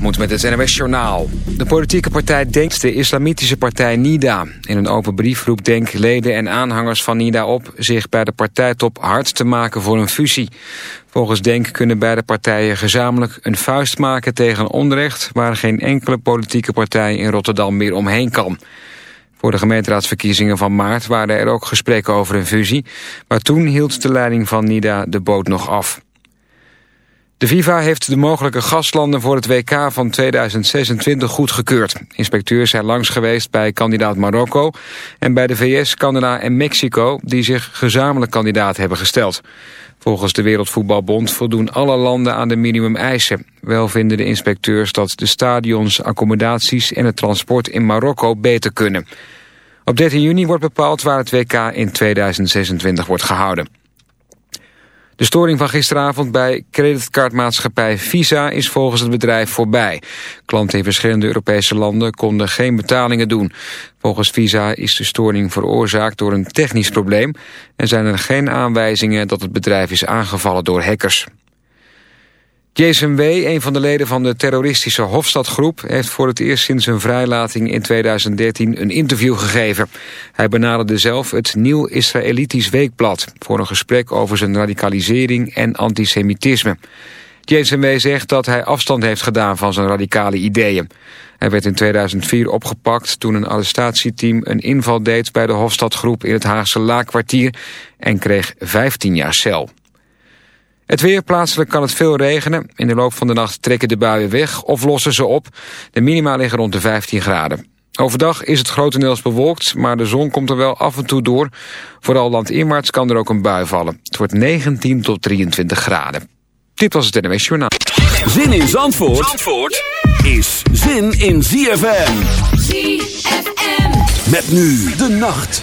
moet met het NWS Journaal. De politieke partij Denk, de islamitische partij NIDA. In een open brief roept Denk leden en aanhangers van NIDA op... zich bij de partijtop hard te maken voor een fusie. Volgens Denk kunnen beide partijen gezamenlijk een vuist maken tegen onrecht... waar geen enkele politieke partij in Rotterdam meer omheen kan. Voor de gemeenteraadsverkiezingen van maart waren er ook gesprekken over een fusie... maar toen hield de leiding van NIDA de boot nog af. De FIFA heeft de mogelijke gastlanden voor het WK van 2026 goedgekeurd. Inspecteurs zijn langs geweest bij kandidaat Marokko... en bij de VS, Canada en Mexico... die zich gezamenlijk kandidaat hebben gesteld. Volgens de Wereldvoetbalbond voldoen alle landen aan de minimumeisen. Wel vinden de inspecteurs dat de stadions, accommodaties... en het transport in Marokko beter kunnen. Op 13 juni wordt bepaald waar het WK in 2026 wordt gehouden. De storing van gisteravond bij creditcardmaatschappij Visa is volgens het bedrijf voorbij. Klanten in verschillende Europese landen konden geen betalingen doen. Volgens Visa is de storing veroorzaakt door een technisch probleem... en zijn er geen aanwijzingen dat het bedrijf is aangevallen door hackers. Jason W., een van de leden van de terroristische Hofstadgroep... heeft voor het eerst sinds zijn vrijlating in 2013 een interview gegeven. Hij benaderde zelf het Nieuw Israëlitisch Weekblad... voor een gesprek over zijn radicalisering en antisemitisme. Jason W. zegt dat hij afstand heeft gedaan van zijn radicale ideeën. Hij werd in 2004 opgepakt toen een arrestatieteam een inval deed... bij de Hofstadgroep in het Haagse Laakkwartier... en kreeg 15 jaar cel. Het weer plaatselijk kan het veel regenen. In de loop van de nacht trekken de buien weg of lossen ze op. De minima liggen rond de 15 graden. Overdag is het grotendeels bewolkt, maar de zon komt er wel af en toe door. Vooral landinwaarts kan er ook een bui vallen. Het wordt 19 tot 23 graden. Dit was het NWS Journaal. Zin in Zandvoort, Zandvoort is zin in ZFM. ZFM. Met nu de nacht.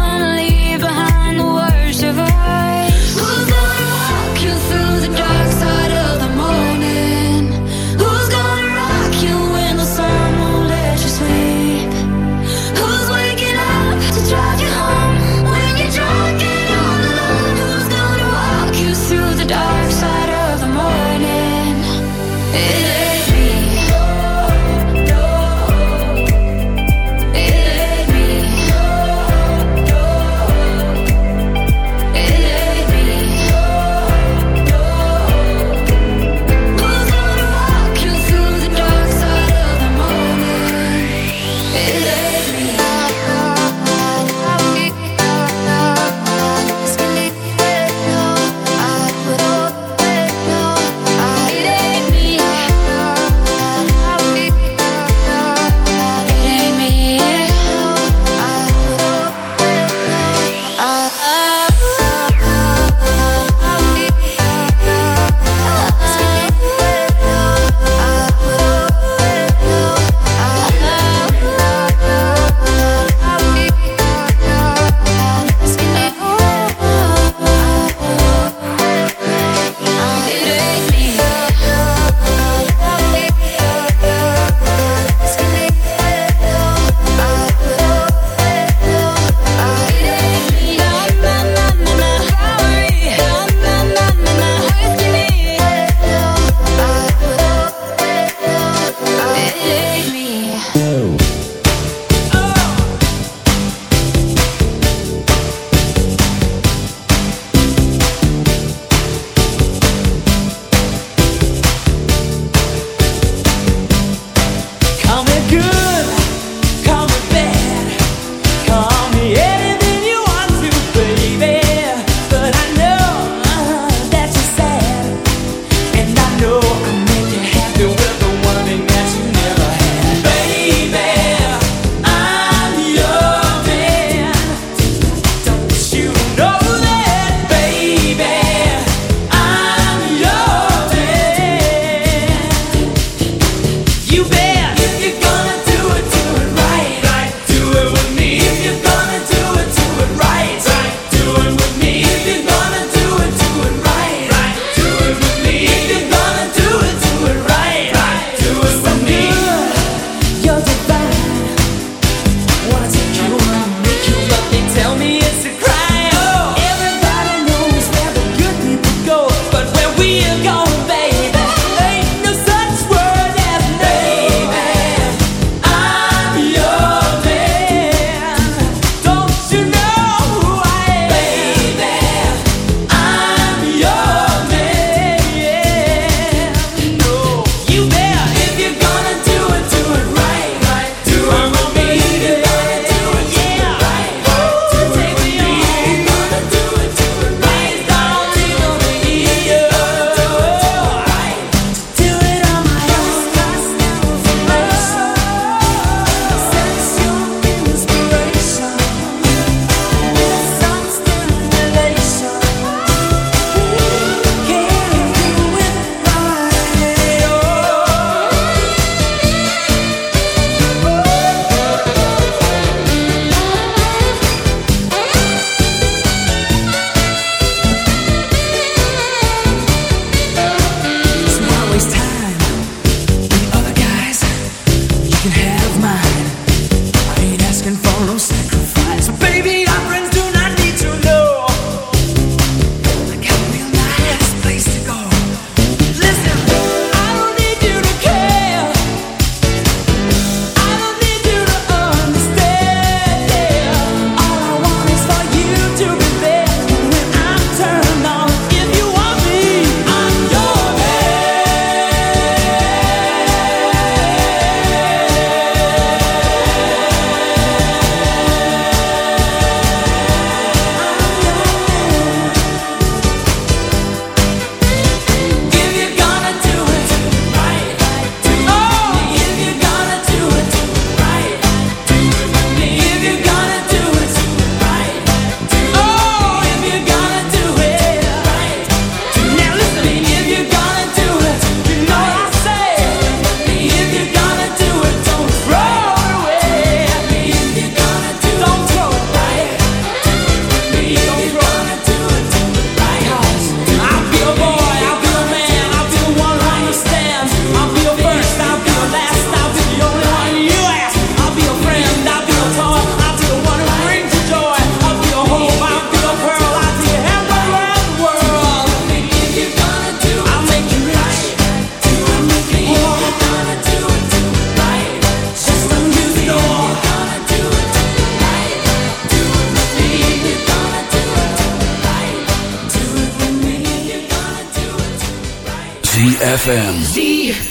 ZFM.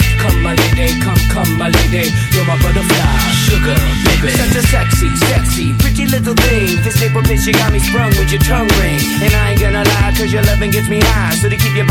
Come my lady, come, come my lady, you're my butterfly, sugar, baby. Such a sexy, sexy, pretty little thing. This April bitch, you got me sprung with your tongue ring. And I ain't gonna lie, cause your loving gets me high. So to keep you by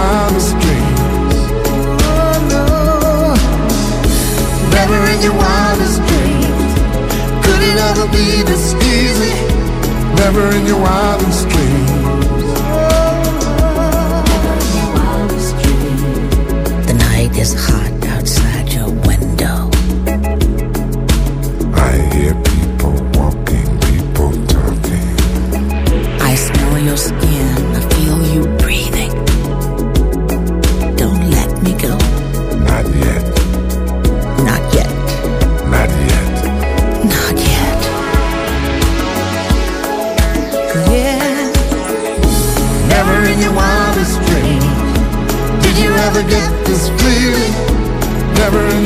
wildest dreams. Oh no, never in your wildest dreams could it ever be this easy. Never in your wildest dreams. Oh, no. The night is high.